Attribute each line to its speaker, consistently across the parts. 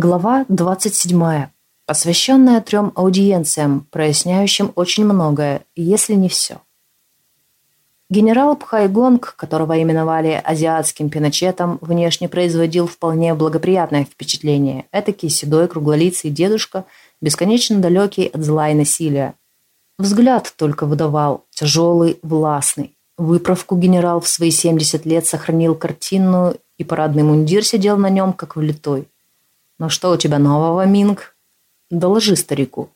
Speaker 1: Глава 27. Посвященная трем аудиенциям, проясняющим очень многое, если не все. Генерал Пхайгонг, которого именовали азиатским пиночетом, внешне производил вполне благоприятное впечатление. Этакий седой круглолицый дедушка, бесконечно далекий от зла и насилия. Взгляд только выдавал, тяжелый, властный. Выправку генерал в свои 70 лет сохранил картинную, и парадный мундир сидел на нем, как влитой. «Ну что у тебя нового, Минг?» «Доложи старику».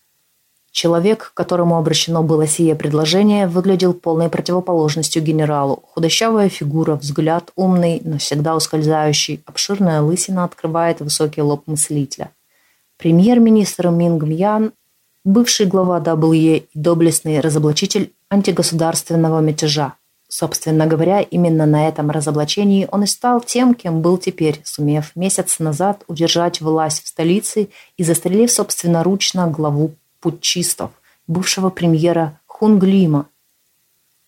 Speaker 1: Человек, к которому обращено было сие предложение, выглядел полной противоположностью генералу. Худощавая фигура, взгляд умный, но всегда ускользающий, обширная лысина открывает высокий лоб мыслителя. Премьер-министр Минг Мьян, бывший глава WE и доблестный разоблачитель антигосударственного мятежа. Собственно говоря, именно на этом разоблачении он и стал тем, кем был теперь, сумев месяц назад удержать власть в столице и застрелив собственноручно главу путчистов, бывшего премьера Хунглима.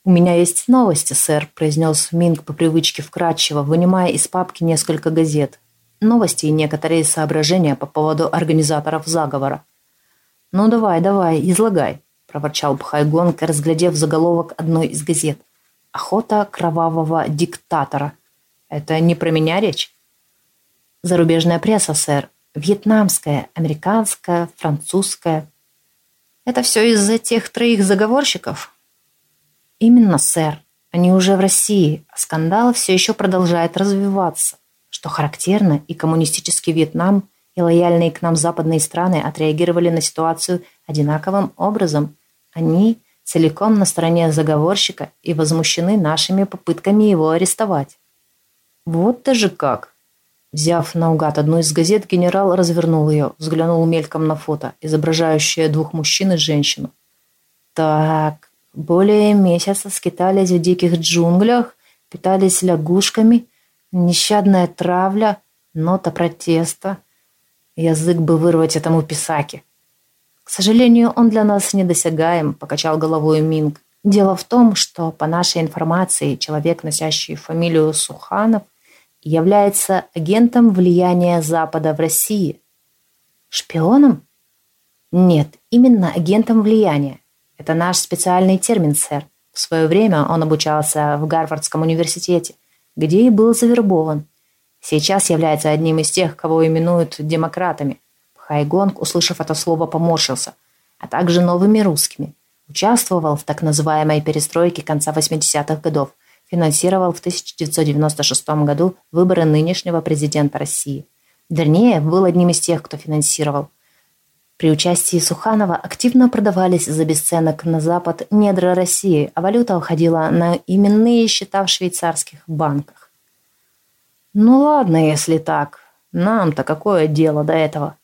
Speaker 1: «У меня есть новости, сэр», – произнес Минг по привычке вкратчиво, вынимая из папки несколько газет. Новости и некоторые соображения по поводу организаторов заговора. «Ну давай, давай, излагай», – проворчал Бхайгонг, разглядев заголовок одной из газет – Охота кровавого диктатора. Это не про меня речь? Зарубежная пресса, сэр. Вьетнамская, американская, французская. Это все из-за тех троих заговорщиков? Именно, сэр. Они уже в России, а скандал все еще продолжает развиваться. Что характерно, и коммунистический Вьетнам, и лояльные к нам западные страны отреагировали на ситуацию одинаковым образом. Они целиком на стороне заговорщика и возмущены нашими попытками его арестовать. Вот даже как. Взяв наугад одну из газет, генерал развернул ее, взглянул мельком на фото, изображающее двух мужчин и женщину. Так, более месяца скитались в диких джунглях, питались лягушками, нещадная травля, нота протеста. Язык бы вырвать этому писаке. «К сожалению, он для нас недосягаем», – покачал головой Минг. «Дело в том, что, по нашей информации, человек, носящий фамилию Суханов, является агентом влияния Запада в России». «Шпионом?» «Нет, именно агентом влияния. Это наш специальный термин, сэр. В свое время он обучался в Гарвардском университете, где и был завербован. Сейчас является одним из тех, кого именуют демократами. Хайгонг, услышав это слово, поморщился, а также новыми русскими. Участвовал в так называемой перестройке конца 80-х годов, финансировал в 1996 году выборы нынешнего президента России. Вернее, был одним из тех, кто финансировал. При участии Суханова активно продавались за бесценок на Запад недра России, а валюта уходила на именные счета в швейцарских банках. «Ну ладно, если так. Нам-то какое дело до этого?»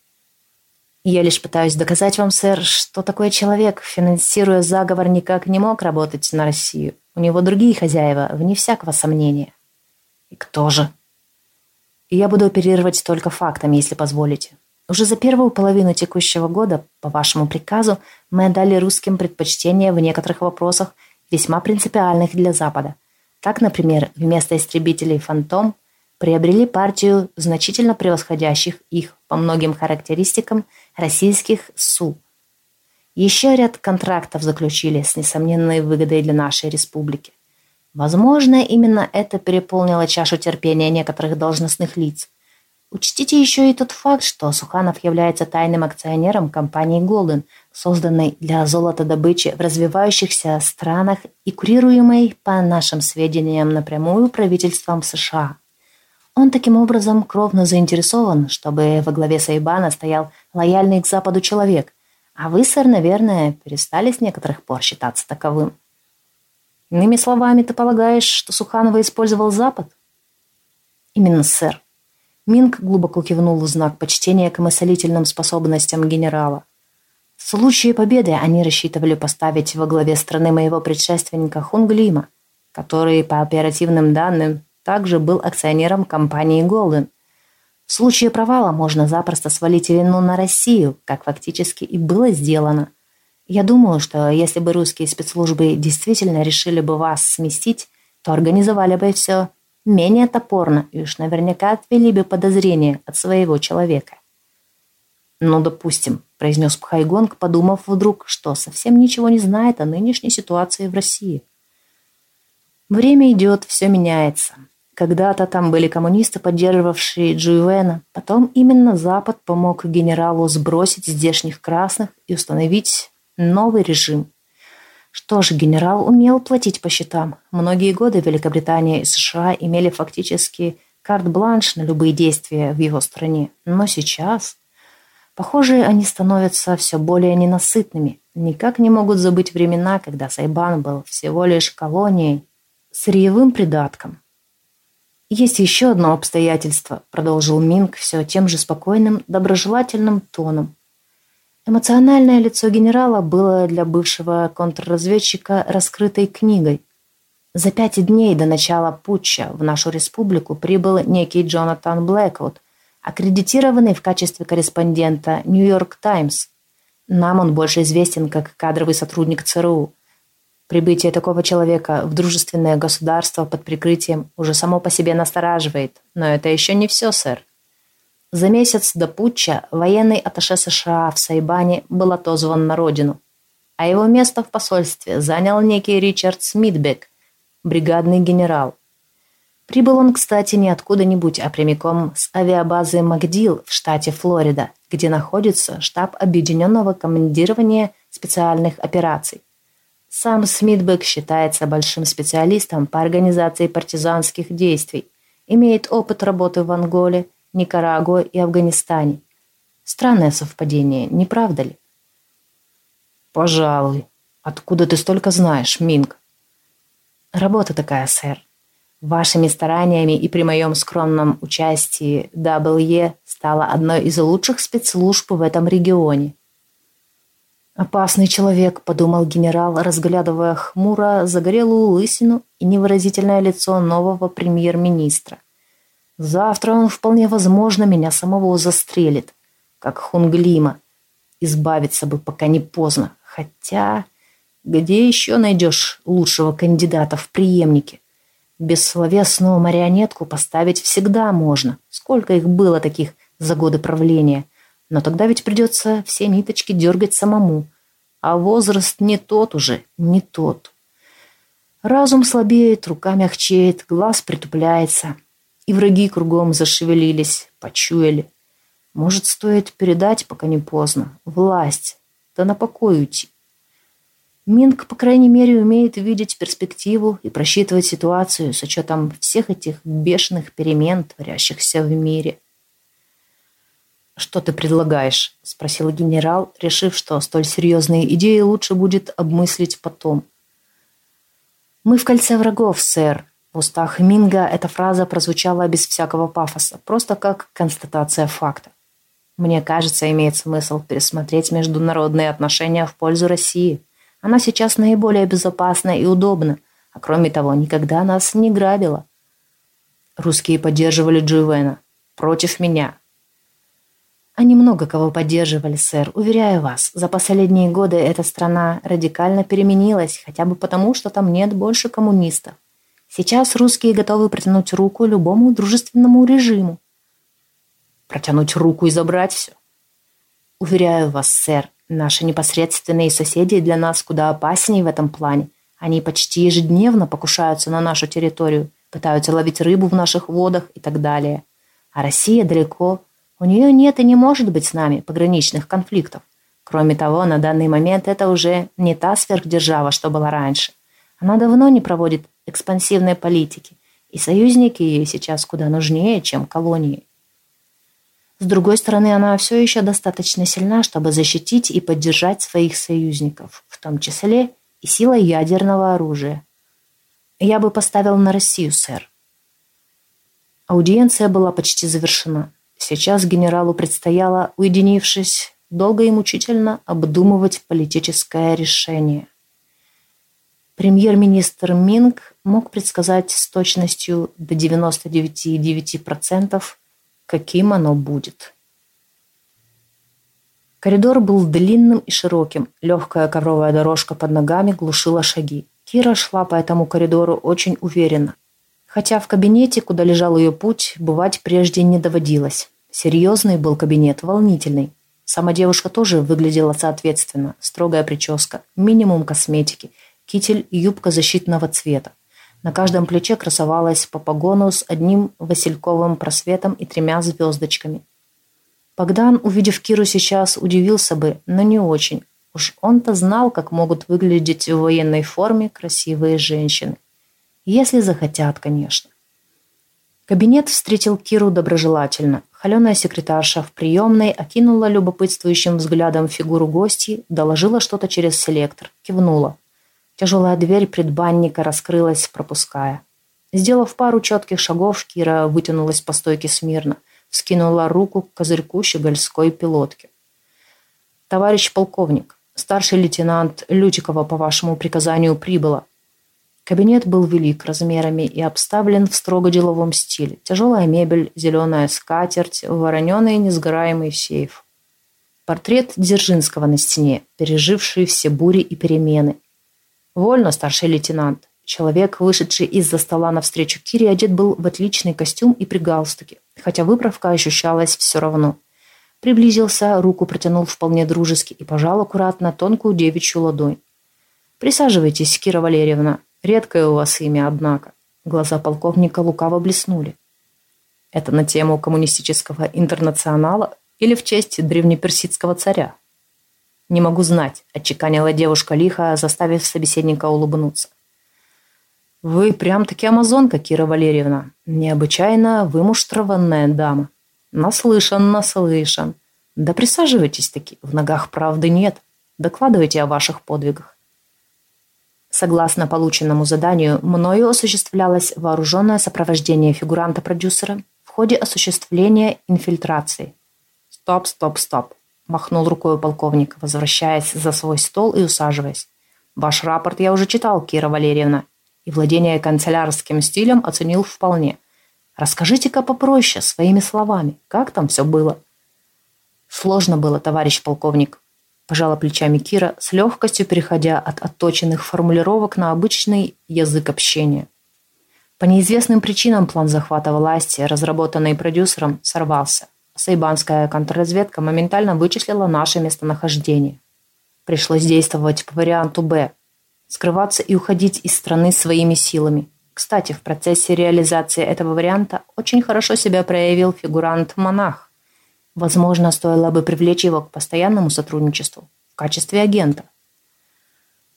Speaker 1: Я лишь пытаюсь доказать вам, сэр, что такой человек, финансируя заговор, никак не мог работать на Россию. У него другие хозяева, вне всякого сомнения. И кто же? я буду оперировать только фактами, если позволите. Уже за первую половину текущего года, по вашему приказу, мы отдали русским предпочтение в некоторых вопросах, весьма принципиальных для Запада. Так, например, вместо истребителей «Фантом» приобрели партию значительно превосходящих их по многим характеристикам российских СУ. Еще ряд контрактов заключили с несомненной выгодой для нашей республики. Возможно, именно это переполнило чашу терпения некоторых должностных лиц. Учтите еще и тот факт, что Суханов является тайным акционером компании «Голден», созданной для золотодобычи в развивающихся странах и курируемой, по нашим сведениям, напрямую правительством США. Он таким образом кровно заинтересован, чтобы во главе Сайбана стоял лояльный к Западу человек, а вы, сэр, наверное, перестали с некоторых пор считаться таковым. Иными словами, ты полагаешь, что Суханова использовал Запад? Именно, сэр. Минг глубоко кивнул в знак почтения к мыслительным способностям генерала. В случае победы они рассчитывали поставить во главе страны моего предшественника Хунглима, который, по оперативным данным, также был акционером компании Golden. В случае провала можно запросто свалить вину на Россию, как фактически и было сделано. Я думаю, что если бы русские спецслужбы действительно решили бы вас сместить, то организовали бы все менее топорно и уж наверняка отвели бы подозрения от своего человека. «Ну, допустим», – произнес Пхайгонг, подумав вдруг, что совсем ничего не знает о нынешней ситуации в России. Время идет, все меняется. Когда-то там были коммунисты, поддерживавшие Джуйвена. Потом именно Запад помог генералу сбросить здешних красных и установить новый режим. Что ж, генерал умел платить по счетам. Многие годы Великобритания и США имели фактически карт-бланш на любые действия в его стране. Но сейчас... Похоже, они становятся все более ненасытными. Никак не могут забыть времена, когда Сайбан был всего лишь колонией, сырьевым придатком. «Есть еще одно обстоятельство», – продолжил Минг все тем же спокойным, доброжелательным тоном. Эмоциональное лицо генерала было для бывшего контрразведчика раскрытой книгой. За пять дней до начала путча в нашу республику прибыл некий Джонатан Блэквуд, аккредитированный в качестве корреспондента «Нью-Йорк Таймс». Нам он больше известен как кадровый сотрудник ЦРУ – Прибытие такого человека в дружественное государство под прикрытием уже само по себе настораживает. Но это еще не все, сэр. За месяц до путча военный атташе США в Сайбане был отозван на родину, а его место в посольстве занял некий Ричард Смитбек, бригадный генерал. Прибыл он, кстати, не откуда-нибудь, а прямиком с авиабазы Макдил в штате Флорида, где находится штаб объединенного командирования специальных операций. Сам Смитбек считается большим специалистом по организации партизанских действий, имеет опыт работы в Анголе, Никарагуа и Афганистане. Странное совпадение, не правда ли? Пожалуй. Откуда ты столько знаешь, Минг? Работа такая, сэр. Вашими стараниями и при моем скромном участии WE стала одной из лучших спецслужб в этом регионе. «Опасный человек», — подумал генерал, разглядывая хмуро загорелую лысину и невыразительное лицо нового премьер-министра. «Завтра он вполне возможно меня самого застрелит, как Хунглима. Избавиться бы, пока не поздно. Хотя, где еще найдешь лучшего кандидата в преемнике? Бессловесную марионетку поставить всегда можно. Сколько их было таких за годы правления?» Но тогда ведь придется все ниточки дергать самому. А возраст не тот уже, не тот. Разум слабеет, рука мягчеет, глаз притупляется. И враги кругом зашевелились, почуяли. Может, стоит передать, пока не поздно, власть, да на покой уйти. Минг, по крайней мере, умеет видеть перспективу и просчитывать ситуацию с учетом всех этих бешеных перемен, творящихся в мире. «Что ты предлагаешь?» – спросил генерал, решив, что столь серьезные идеи лучше будет обмыслить потом. «Мы в кольце врагов, сэр». В устах Минга эта фраза прозвучала без всякого пафоса, просто как констатация факта. Мне кажется, имеет смысл пересмотреть международные отношения в пользу России. Она сейчас наиболее безопасна и удобна, а кроме того, никогда нас не грабила. Русские поддерживали Джувена. Против меня. Они много кого поддерживали, сэр, уверяю вас. За последние годы эта страна радикально переменилась, хотя бы потому, что там нет больше коммунистов. Сейчас русские готовы протянуть руку любому дружественному режиму. Протянуть руку и забрать все. Уверяю вас, сэр, наши непосредственные соседи для нас куда опаснее в этом плане. Они почти ежедневно покушаются на нашу территорию, пытаются ловить рыбу в наших водах и так далее. А Россия далеко, у нее нет и не может быть с нами пограничных конфликтов. Кроме того, на данный момент это уже не та сверхдержава, что была раньше. Она давно не проводит экспансивной политики, и союзники ей сейчас куда нужнее, чем колонии. С другой стороны, она все еще достаточно сильна, чтобы защитить и поддержать своих союзников, в том числе и силой ядерного оружия. Я бы поставил на Россию, сэр. Аудиенция была почти завершена. Сейчас генералу предстояло, уединившись, долго и мучительно обдумывать политическое решение. Премьер-министр Минг мог предсказать с точностью до 99,9%, каким оно будет. Коридор был длинным и широким, легкая ковровая дорожка под ногами глушила шаги. Кира шла по этому коридору очень уверенно, Хотя в кабинете, куда лежал ее путь, бывать прежде не доводилось. Серьезный был кабинет, волнительный. Сама девушка тоже выглядела соответственно. Строгая прическа, минимум косметики, китель и юбка защитного цвета. На каждом плече красовалась по погону с одним васильковым просветом и тремя звездочками. Богдан, увидев Киру сейчас, удивился бы, но не очень. Уж он-то знал, как могут выглядеть в военной форме красивые женщины. Если захотят, конечно. Кабинет встретил Киру доброжелательно. Холеная секретарша в приемной окинула любопытствующим взглядом фигуру гостей, доложила что-то через селектор, кивнула. Тяжелая дверь предбанника раскрылась, пропуская. Сделав пару четких шагов, Кира вытянулась по стойке смирно, вскинула руку к козырьку щегольской пилотки. «Товарищ полковник, старший лейтенант Лютикова по вашему приказанию прибыла. Кабинет был велик размерами и обставлен в строго деловом стиле. Тяжелая мебель, зеленая скатерть, вороненый несгораемый сейф. Портрет Дзержинского на стене, переживший все бури и перемены. Вольно, старший лейтенант. Человек, вышедший из-за стола навстречу Кире, одет был в отличный костюм и при галстуке, хотя выправка ощущалась все равно. Приблизился, руку протянул вполне дружески и пожал аккуратно тонкую девичью ладонь. «Присаживайтесь, Кира Валерьевна. Редкое у вас имя, однако. Глаза полковника лукаво блеснули. Это на тему коммунистического интернационала или в честь древнеперсидского царя? Не могу знать, отчеканила девушка лихо, заставив собеседника улыбнуться. Вы прям-таки амазонка, Кира Валерьевна. Необычайно вымуштрованная дама. Наслышан, наслышан. Да присаживайтесь таки, в ногах правды нет. Докладывайте о ваших подвигах. Согласно полученному заданию, мною осуществлялось вооруженное сопровождение фигуранта-продюсера в ходе осуществления инфильтрации. «Стоп, стоп, стоп!» – махнул рукой полковник, возвращаясь за свой стол и усаживаясь. «Ваш рапорт я уже читал, Кира Валерьевна, и владение канцелярским стилем оценил вполне. Расскажите-ка попроще, своими словами, как там все было?» «Сложно было, товарищ полковник», пожала плечами Кира, с легкостью переходя от отточенных формулировок на обычный язык общения. По неизвестным причинам план захвата власти, разработанный продюсером, сорвался. Сайбанская контрразведка моментально вычислила наше местонахождение. Пришлось действовать по варианту «Б» – скрываться и уходить из страны своими силами. Кстати, в процессе реализации этого варианта очень хорошо себя проявил фигурант-монах. Возможно, стоило бы привлечь его к постоянному сотрудничеству в качестве агента.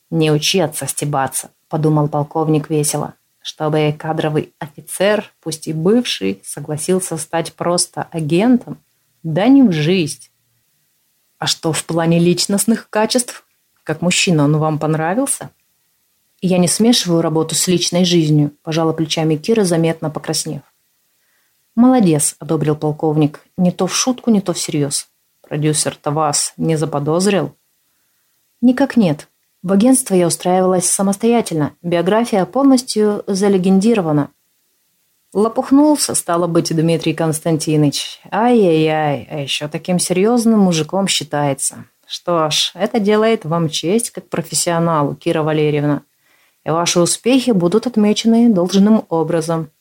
Speaker 1: «Не учиться стебаться», – подумал полковник весело, чтобы кадровый офицер, пусть и бывший, согласился стать просто агентом. Да не в жизнь. А что в плане личностных качеств? Как мужчина он вам понравился? Я не смешиваю работу с личной жизнью, пожала плечами Кира, заметно покраснев. «Молодец», — одобрил полковник. «Не то в шутку, не то всерьез. Продюсер-то вас не заподозрил?» «Никак нет. В агентство я устраивалась самостоятельно. Биография полностью залегендирована». Лопухнулся, стало быть, Дмитрий Константинович. Ай-яй-яй, а еще таким серьезным мужиком считается. Что ж, это делает вам честь как профессионалу, Кира Валерьевна. И ваши успехи будут отмечены должным образом.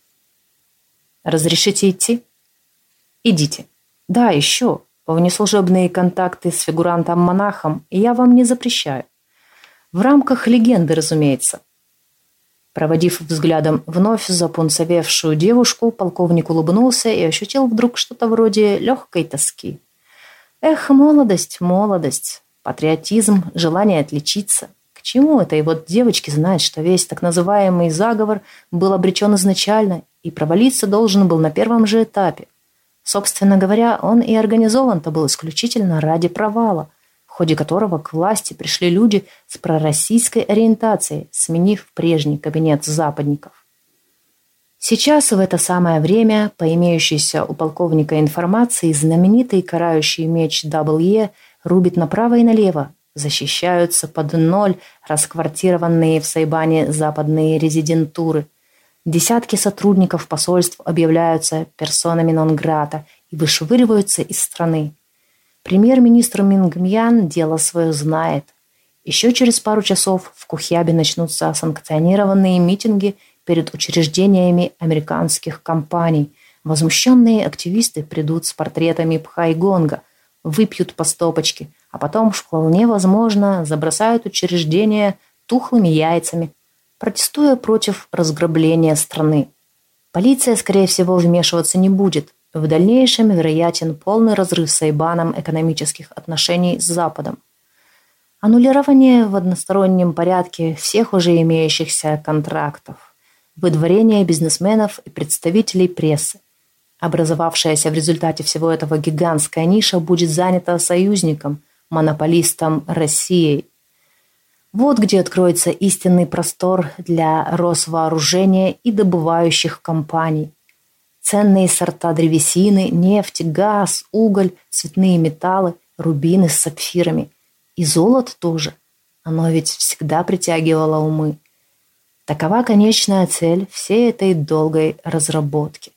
Speaker 1: Разрешите идти? Идите. Да, еще. Внеслужебные контакты с фигурантом-монахом я вам не запрещаю. В рамках легенды, разумеется. Проводив взглядом вновь запунцовевшую девушку, полковник улыбнулся и ощутил вдруг что-то вроде легкой тоски. Эх, молодость, молодость, патриотизм, желание отличиться. К чему этой вот девочке знать, что весь так называемый заговор был обречен изначально и провалиться должен был на первом же этапе. Собственно говоря, он и организован-то был исключительно ради провала, в ходе которого к власти пришли люди с пророссийской ориентацией, сменив прежний кабинет западников. Сейчас, в это самое время, по имеющейся у полковника информации, знаменитый карающий меч W рубит направо и налево, защищаются под ноль расквартированные в Сайбане западные резидентуры – Десятки сотрудников посольств объявляются персонами нон-грата и вышвыриваются из страны. Премьер-министр Мингмьян дело свое знает. Еще через пару часов в Кухьябе начнутся санкционированные митинги перед учреждениями американских компаний. Возмущенные активисты придут с портретами Пхайгонга, выпьют по стопочке, а потом, вполне возможно, забросают учреждение тухлыми яйцами, протестуя против разграбления страны. Полиция, скорее всего, вмешиваться не будет. В дальнейшем вероятен полный разрыв с Айбаном экономических отношений с Западом. Аннулирование в одностороннем порядке всех уже имеющихся контрактов. Выдворение бизнесменов и представителей прессы. Образовавшаяся в результате всего этого гигантская ниша будет занята союзником, монополистом Россией. Вот где откроется истинный простор для Росвооружения и добывающих компаний. Ценные сорта древесины, нефть, газ, уголь, цветные металлы, рубины с сапфирами – и золото тоже. Оно ведь всегда притягивало умы. Такова конечная цель всей этой долгой разработки.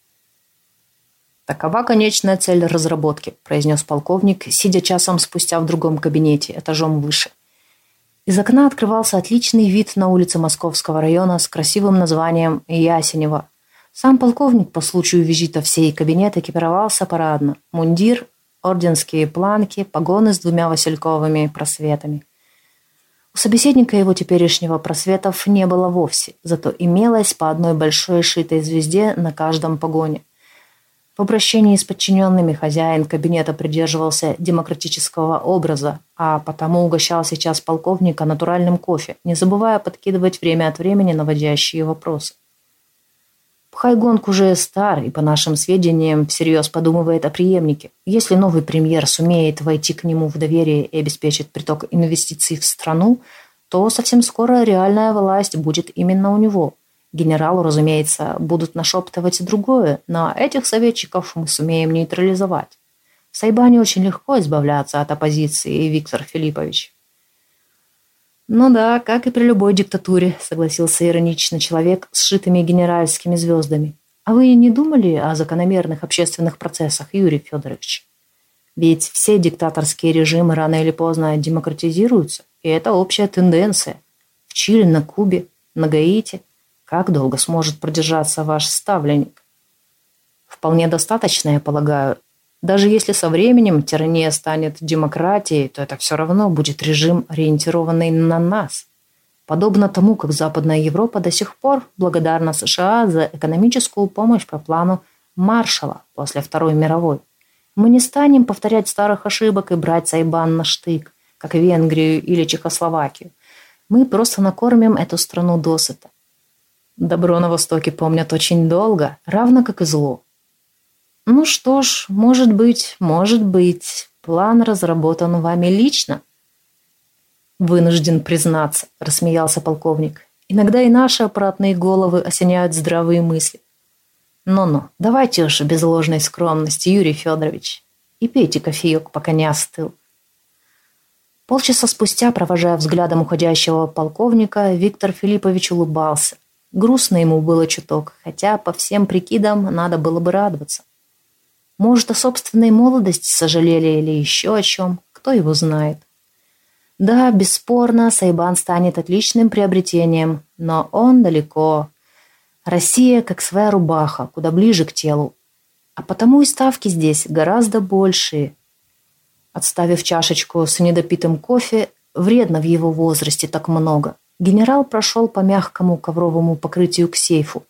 Speaker 1: «Такова конечная цель разработки», – произнес полковник, сидя часом спустя в другом кабинете, этажом выше. Из окна открывался отличный вид на улице Московского района с красивым названием Ясенева. Сам полковник по случаю визита в сей кабинет экипировался парадно. Мундир, орденские планки, погоны с двумя васильковыми просветами. У собеседника его теперешнего просветов не было вовсе, зато имелось по одной большой шитой звезде на каждом погоне. В обращении с подчиненными хозяин кабинета придерживался демократического образа, а потому угощал сейчас полковника натуральным кофе, не забывая подкидывать время от времени наводящие вопросы. Хайгонг уже стар и, по нашим сведениям, всерьез подумывает о преемнике. Если новый премьер сумеет войти к нему в доверие и обеспечит приток инвестиций в страну, то совсем скоро реальная власть будет именно у него. Генералу, разумеется, будут нашептывать другое, но этих советчиков мы сумеем нейтрализовать. В Сайбане очень легко избавляться от оппозиции, Виктор Филиппович. «Ну да, как и при любой диктатуре», — согласился иронично человек с сшитыми генеральскими звездами. «А вы не думали о закономерных общественных процессах, Юрий Федорович? Ведь все диктаторские режимы рано или поздно демократизируются, и это общая тенденция. В Чили, на Кубе, на Гаити. Как долго сможет продержаться ваш ставленник? Вполне достаточно, я полагаю, даже если со временем тирания станет демократией, то это все равно будет режим, ориентированный на нас. Подобно тому, как Западная Европа до сих пор благодарна США за экономическую помощь по плану Маршала после Второй мировой. Мы не станем повторять старых ошибок и брать Сайбан на штык, как Венгрию или Чехословакию. Мы просто накормим эту страну досыта. Добро на Востоке помнят очень долго, равно как и зло. Ну что ж, может быть, может быть. План разработан вами лично. Вынужден признаться, рассмеялся полковник. Иногда и наши аппаратные головы осеняют здравые мысли. Ну-ну, давайте уж без ложной скромности, Юрий Федорович. И пейте кофеек, пока не остыл. Полчаса спустя, провожая взглядом уходящего полковника, Виктор Филиппович улыбался. Грустно ему было чуток, хотя по всем прикидам надо было бы радоваться. Может, о собственной молодости сожалели или еще о чем, кто его знает. Да, бесспорно, Сайбан станет отличным приобретением, но он далеко. Россия как своя рубаха, куда ближе к телу. А потому и ставки здесь гораздо большие. Отставив чашечку с недопитым кофе, вредно в его возрасте так много, генерал прошел по мягкому ковровому покрытию к сейфу.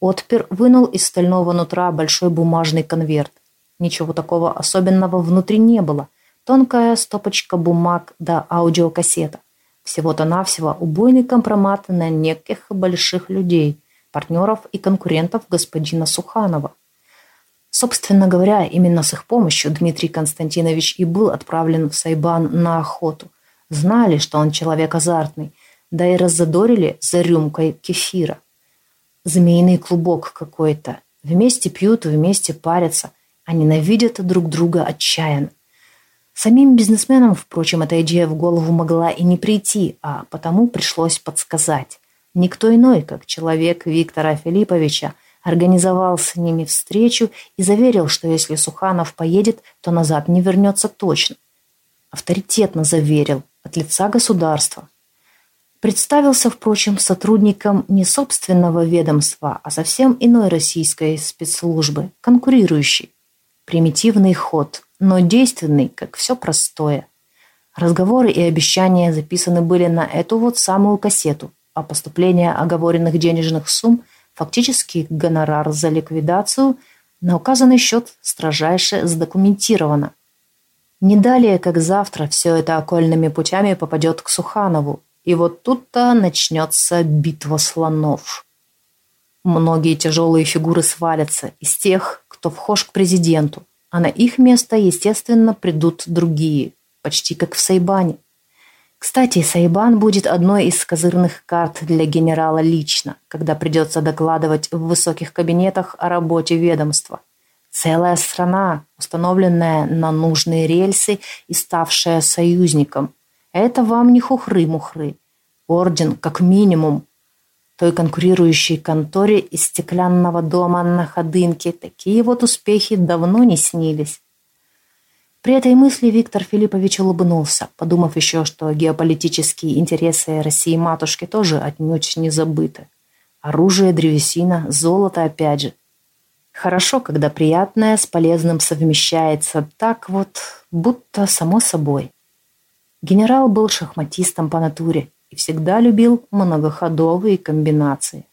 Speaker 1: Отпер вынул из стального нутра большой бумажный конверт. Ничего такого особенного внутри не было. Тонкая стопочка бумаг да аудиокассета. Всего-то навсего убойный компромат на неких больших людей, партнеров и конкурентов господина Суханова. Собственно говоря, именно с их помощью Дмитрий Константинович и был отправлен в Сайбан на охоту. Знали, что он человек азартный, да и раззадорили за рюмкой кефира. Змеиный клубок какой-то. Вместе пьют, вместе парятся. А ненавидят друг друга отчаянно. Самим бизнесменам, впрочем, эта идея в голову могла и не прийти, а потому пришлось подсказать. Никто иной, как человек Виктора Филипповича, организовал с ними встречу и заверил, что если Суханов поедет, то назад не вернется точно. Авторитетно заверил, от лица государства. Представился, впрочем, сотрудником не собственного ведомства, а совсем иной российской спецслужбы, конкурирующей. Примитивный ход, но действенный, как все простое. Разговоры и обещания записаны были на эту вот самую кассету, а поступление оговоренных денежных сумм фактически гонорар за ликвидацию на указанный счет строжайше задокументировано. Не далее, как завтра, все это окольными путями попадет к Суханову, и вот тут-то начнется битва слонов. Многие тяжелые фигуры свалятся из тех, кто вхож к президенту, а на их место, естественно, придут другие, почти как в Сайбане. Кстати, Сайбан будет одной из козырных карт для генерала лично, когда придется докладывать в высоких кабинетах о работе ведомства. Целая страна, установленная на нужные рельсы и ставшая союзником. Это вам не хухры-мухры. Орден, как минимум, той конкурирующей конторе из стеклянного дома на Ходынке. Такие вот успехи давно не снились. При этой мысли Виктор Филиппович улыбнулся, подумав еще, что геополитические интересы России-матушки тоже отнюдь не забыты. Оружие, древесина, золото опять же. Хорошо, когда приятное с полезным совмещается так вот, будто само собой. Генерал был шахматистом по натуре и всегда любил многоходовые комбинации.